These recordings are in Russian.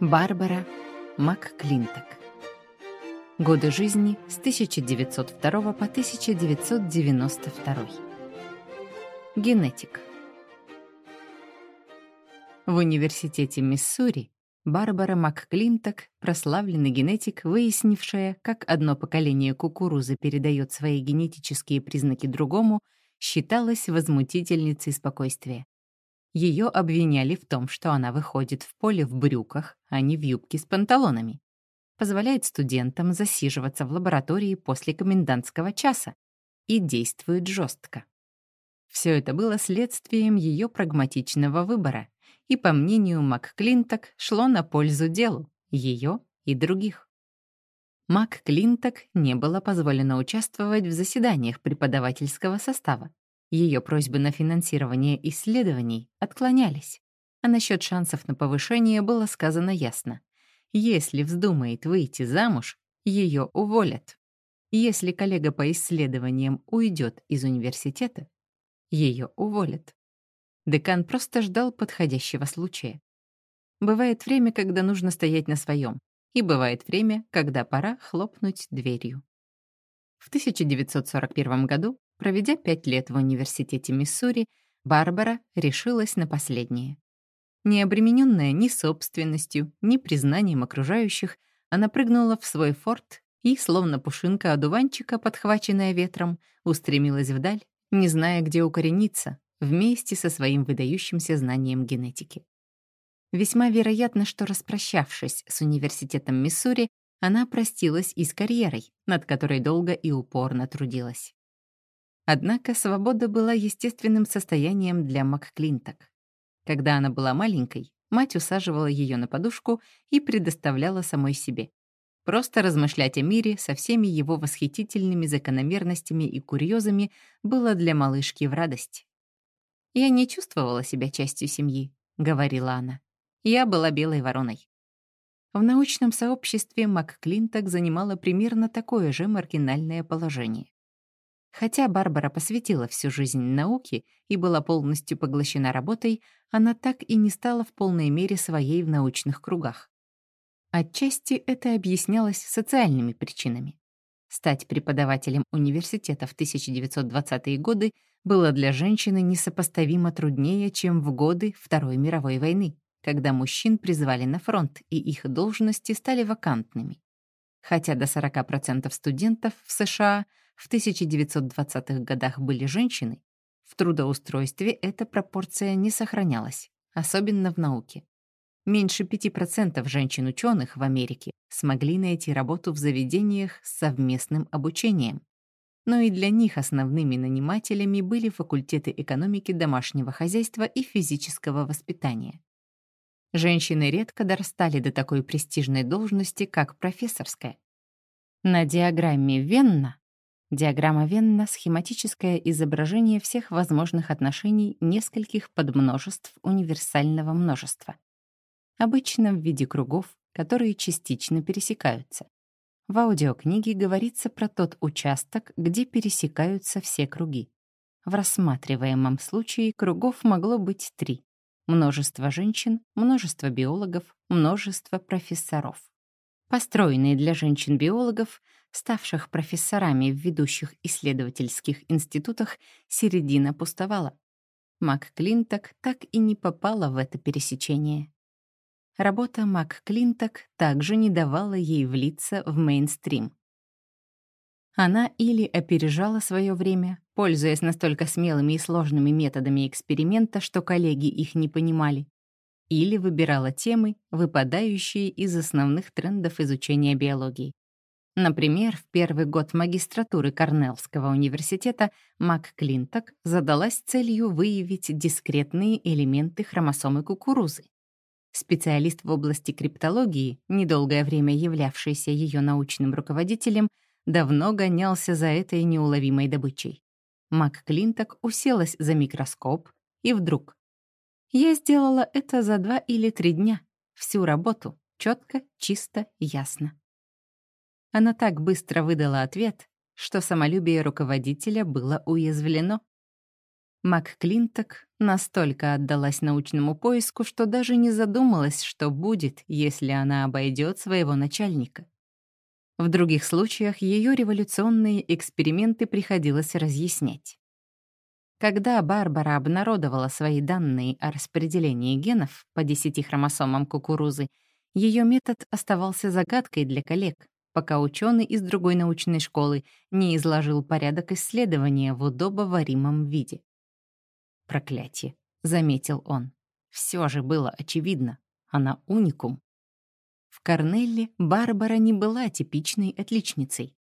Барбара МакКлинток. Годы жизни с 1902 по 1992. Генетик. В университете Миссури Барбара МакКлинток, прославленный генетик, выяснившая, как одно поколение кукурузы передает свои генетические признаки другому, считалась возмутительницей спокойствия. Ее обвиняли в том, что она выходит в поле в брюках, а не в юбке с панталонами. Позволяет студентам засиживаться в лаборатории после комендантского часа и действует жестко. Все это было следствием ее прагматичного выбора и, по мнению МакКлинток, шло на пользу делу, ее и других. МакКлинток не было позволено участвовать в заседаниях преподавательского состава, ее просьбы на финансирование исследований отклонялись, а насчет шансов на повышение было сказано ясно. Если вздумает выйти замуж, ее уволят. Если коллега по исследованиям уйдет из университета, ее уволят. Декан просто ждал подходящего случая. Бывает время, когда нужно стоять на своем, и бывает время, когда пора хлопнуть дверью. В 1941 году Проведя пять лет в университете Миссури, Барбара решилась на последнее. Не обремененная ни собственностью, ни признанием окружающих, она прыгнула в свой форт и, словно пушинка одуванчика, подхваченная ветром, устремилась вдаль, не зная, где укорениться, вместе со своим выдающимся знанием генетики. Весьма вероятно, что распрощавшись с университетом Миссури, она простилась и с карьерой, над которой долго и упорно трудилась. Однако свобода была естественным состоянием для МакКлинток. Когда она была маленькой, мать усаживала ее на подушку и предоставляла самой себе. Просто размышлять о мире со всеми его восхитительными закономерностями и курьезами было для малышки в радость. «Я не чувствовала себя частью семьи», — говорила она. «Я была белой вороной». В научном сообществе МакКлинток занимала примерно такое же маргинальное положение. Хотя Барбара посвятила всю жизнь науке и была полностью поглощена работой, она так и не стала в полной мере своей в научных кругах. Отчасти это объяснялось социальными причинами. Стать преподавателем университета в 1920-е годы было для женщины несопоставимо труднее, чем в годы Второй мировой войны, когда мужчин призвали на фронт и их должности стали вакантными. Хотя до 40% студентов в США в 1920-х годах были женщины, в трудоустройстве эта пропорция не сохранялась, особенно в науке. Меньше 5% женщин-ученых в Америке смогли найти работу в заведениях с совместным обучением. Но и для них основными нанимателями были факультеты экономики домашнего хозяйства и физического воспитания. Женщины редко дорастали до такой престижной должности, как профессорская. На диаграмме Венна Диаграмма Венна — схематическое изображение всех возможных отношений нескольких подмножеств универсального множества. Обычно в виде кругов, которые частично пересекаются. В аудиокниге говорится про тот участок, где пересекаются все круги. В рассматриваемом случае кругов могло быть три. Множество женщин, множество биологов, множество профессоров. Построенные для женщин-биологов — ставших профессорами в ведущих исследовательских институтах, середина пустовала. МакКлинток так и не попала в это пересечение. Работа МакКлинток также не давала ей влиться в мейнстрим. Она или опережала свое время, пользуясь настолько смелыми и сложными методами эксперимента, что коллеги их не понимали, или выбирала темы, выпадающие из основных трендов изучения биологии. Например, в первый год магистратуры Корнеллского университета МакКлинток задалась целью выявить дискретные элементы хромосомы кукурузы. Специалист в области криптологии, недолгое время являвшийся ее научным руководителем, давно гонялся за этой неуловимой добычей. МакКлинток уселась за микроскоп, и вдруг. Я сделала это за два или три дня. Всю работу. четко, чисто, ясно. Она так быстро выдала ответ, что самолюбие руководителя было уязвлено. МакКлинток настолько отдалась научному поиску, что даже не задумалась, что будет, если она обойдет своего начальника. В других случаях ее революционные эксперименты приходилось разъяснять. Когда Барбара обнародовала свои данные о распределении генов по 10 хромосомам кукурузы, ее метод оставался загадкой для коллег, пока ученый из другой научной школы не изложил порядок исследования в удобоваримом виде. «Проклятие», — заметил он. Все же было очевидно. Она уникум. В Корнелле Барбара не была типичной отличницей.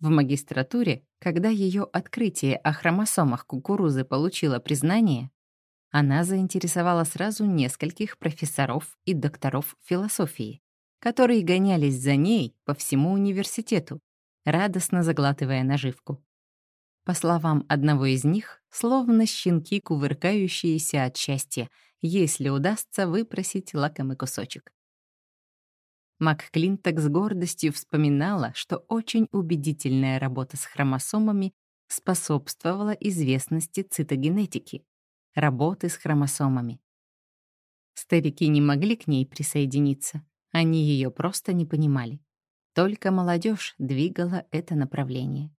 В магистратуре, когда ее открытие о хромосомах кукурузы получило признание, она заинтересовала сразу нескольких профессоров и докторов философии, которые гонялись за ней по всему университету, радостно заглатывая наживку. По словам одного из них, словно щенки, кувыркающиеся от счастья, если удастся выпросить лакомый кусочек. МакКлинток с гордостью вспоминала, что очень убедительная работа с хромосомами способствовала известности цитогенетики, работы с хромосомами. Старики не могли к ней присоединиться, они ее просто не понимали. Только молодежь двигала это направление.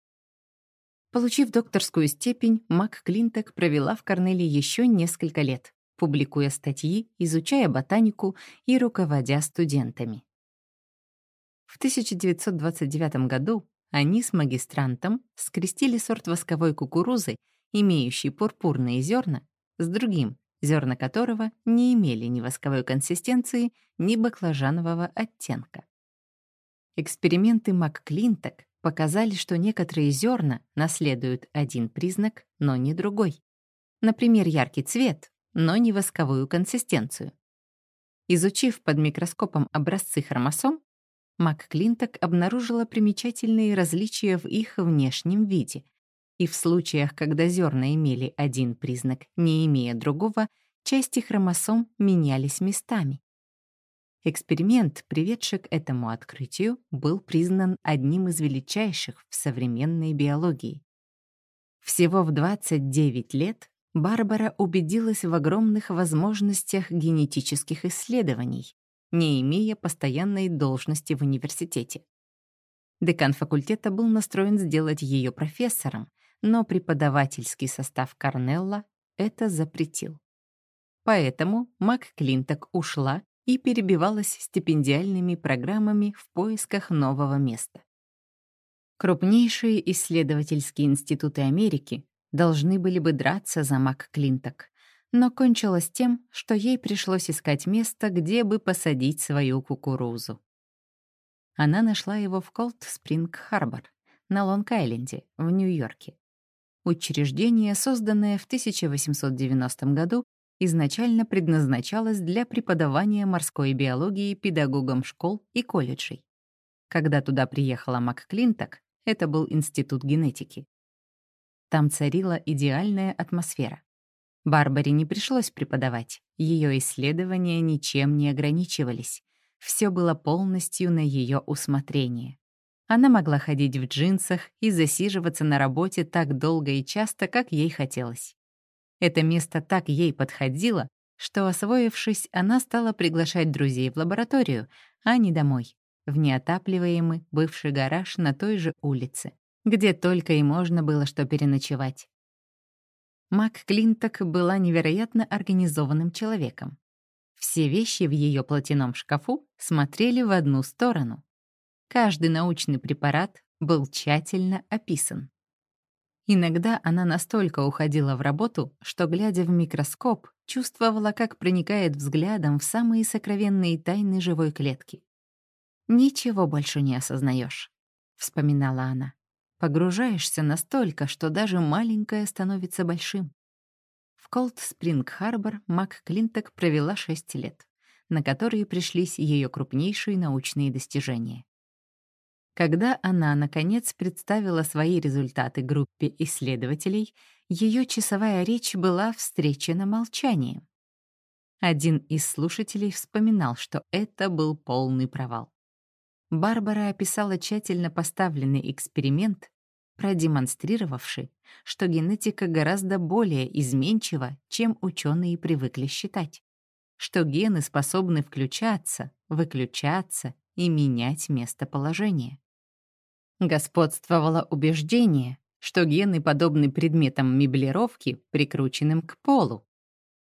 Получив докторскую степень, Мак Клинток провела в Корнеле еще несколько лет, публикуя статьи, изучая ботанику и руководя студентами. В 1929 году они с магистрантом скрестили сорт восковой кукурузы, имеющий пурпурные зерна, с другим, зерна которого не имели ни восковой консистенции, ни баклажанового оттенка. Эксперименты МакКлинток показали, что некоторые зерна наследуют один признак, но не другой. Например, яркий цвет, но не восковую консистенцию. Изучив под микроскопом образцы хромосом, МакКлинток обнаружила примечательные различия в их внешнем виде, и в случаях, когда зерна имели один признак, не имея другого, части хромосом менялись местами. Эксперимент, приведший к этому открытию, был признан одним из величайших в современной биологии. Всего в 29 лет Барбара убедилась в огромных возможностях генетических исследований, не имея постоянной должности в университете. Декан факультета был настроен сделать ее профессором, но преподавательский состав Корнелла это запретил. Поэтому МакКлинток ушла и перебивалась стипендиальными программами в поисках нового места. Крупнейшие исследовательские институты Америки должны были бы драться за МакКлинток, но кончилось тем, что ей пришлось искать место, где бы посадить свою кукурузу. Она нашла его в Колд-Спринг-Харбор на Лонг-Айленде в Нью-Йорке. Учреждение, созданное в 1890 году, изначально предназначалось для преподавания морской биологии педагогам школ и колледжей. Когда туда приехала МакКлинток, это был институт генетики. Там царила идеальная атмосфера. Барбаре не пришлось преподавать, ее исследования ничем не ограничивались. Все было полностью на ее усмотрение. Она могла ходить в джинсах и засиживаться на работе так долго и часто, как ей хотелось. Это место так ей подходило, что, освоившись, она стала приглашать друзей в лабораторию, а не домой, в неотапливаемый бывший гараж на той же улице, где только и можно было что переночевать. Мак Клинток была невероятно организованным человеком. Все вещи в ее платяном шкафу смотрели в одну сторону. Каждый научный препарат был тщательно описан. Иногда она настолько уходила в работу, что, глядя в микроскоп, чувствовала, как проникает взглядом в самые сокровенные тайны живой клетки. «Ничего больше не осознаешь», — вспоминала она. «Погружаешься настолько, что даже маленькое становится большим». В Колд-Спринг-Харбор Мак Клинток провела шесть лет, на которые пришлись ее крупнейшие научные достижения. Когда она, наконец, представила свои результаты группе исследователей, ее часовая речь была встречена молчанием. Один из слушателей вспоминал, что это был полный провал. Барбара описала тщательно поставленный эксперимент, продемонстрировавший, что генетика гораздо более изменчива, чем ученые привыкли считать, что гены способны включаться, выключаться и менять местоположение. Господствовало убеждение, что гены подобны предметам меблировки, прикрученным к полу.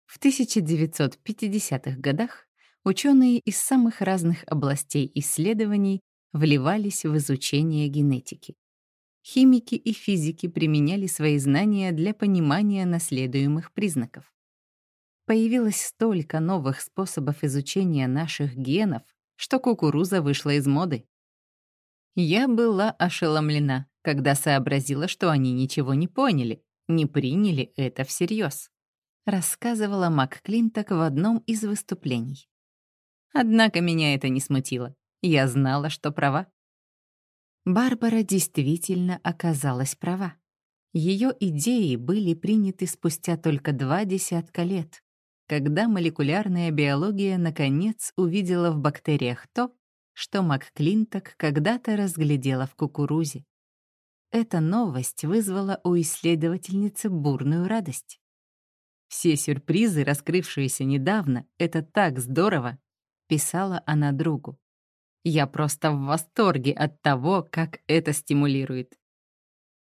В 1950-х годах ученые из самых разных областей исследований вливались в изучение генетики. Химики и физики применяли свои знания для понимания наследуемых признаков. Появилось столько новых способов изучения наших генов, что кукуруза вышла из моды. Я была ошеломлена, когда сообразила, что они ничего не поняли, не приняли это всерьез, рассказывала МакКлинток в одном из выступлений. Однако меня это не смутило. Я знала, что права. Барбара действительно оказалась права. Ее идеи были приняты спустя только два десятка лет, когда молекулярная биология наконец увидела в бактериях то, что МакКлинток когда-то разглядела в кукурузе. Эта новость вызвала у исследовательницы бурную радость. «Все сюрпризы, раскрывшиеся недавно, это так здорово!» — писала она другу. Я просто в восторге от того, как это стимулирует.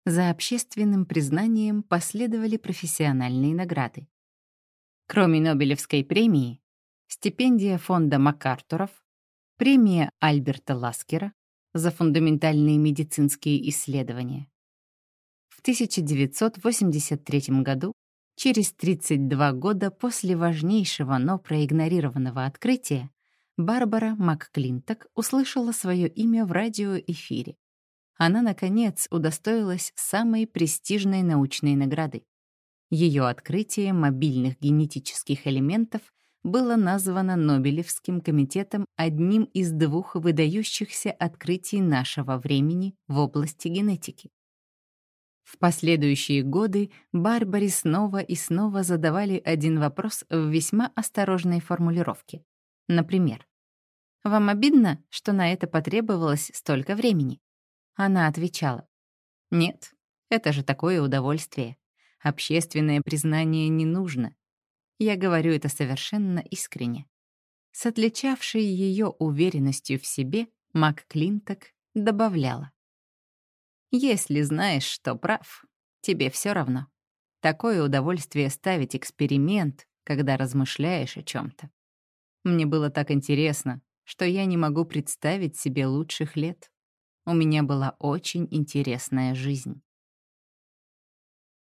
За общественным признанием последовали профессиональные награды. Кроме Нобелевской премии, стипендия фонда МакАртуров, премия Альберта Ласкера за фундаментальные медицинские исследования. В 1983 году, через 32 года после важнейшего, но проигнорированного открытия, Барбара МакКлинток услышала свое имя в радиоэфире. Она, наконец, удостоилась самой престижной научной награды. Ее открытие мобильных генетических элементов было названо Нобелевским комитетом одним из двух выдающихся открытий нашего времени в области генетики. В последующие годы Барбаре снова и снова задавали один вопрос в весьма осторожной формулировке. Например, вам обидно, что на это потребовалось столько времени?» Она отвечала. «Нет, это же такое удовольствие. Общественное признание не нужно. Я говорю это совершенно искренне». С отличавшей ее уверенностью в себе, Мак Клинток добавляла. «Если знаешь, что прав, тебе все равно. Такое удовольствие ставить эксперимент, когда размышляешь о чем то Мне было так интересно, что я не могу представить себе лучших лет. У меня была очень интересная жизнь.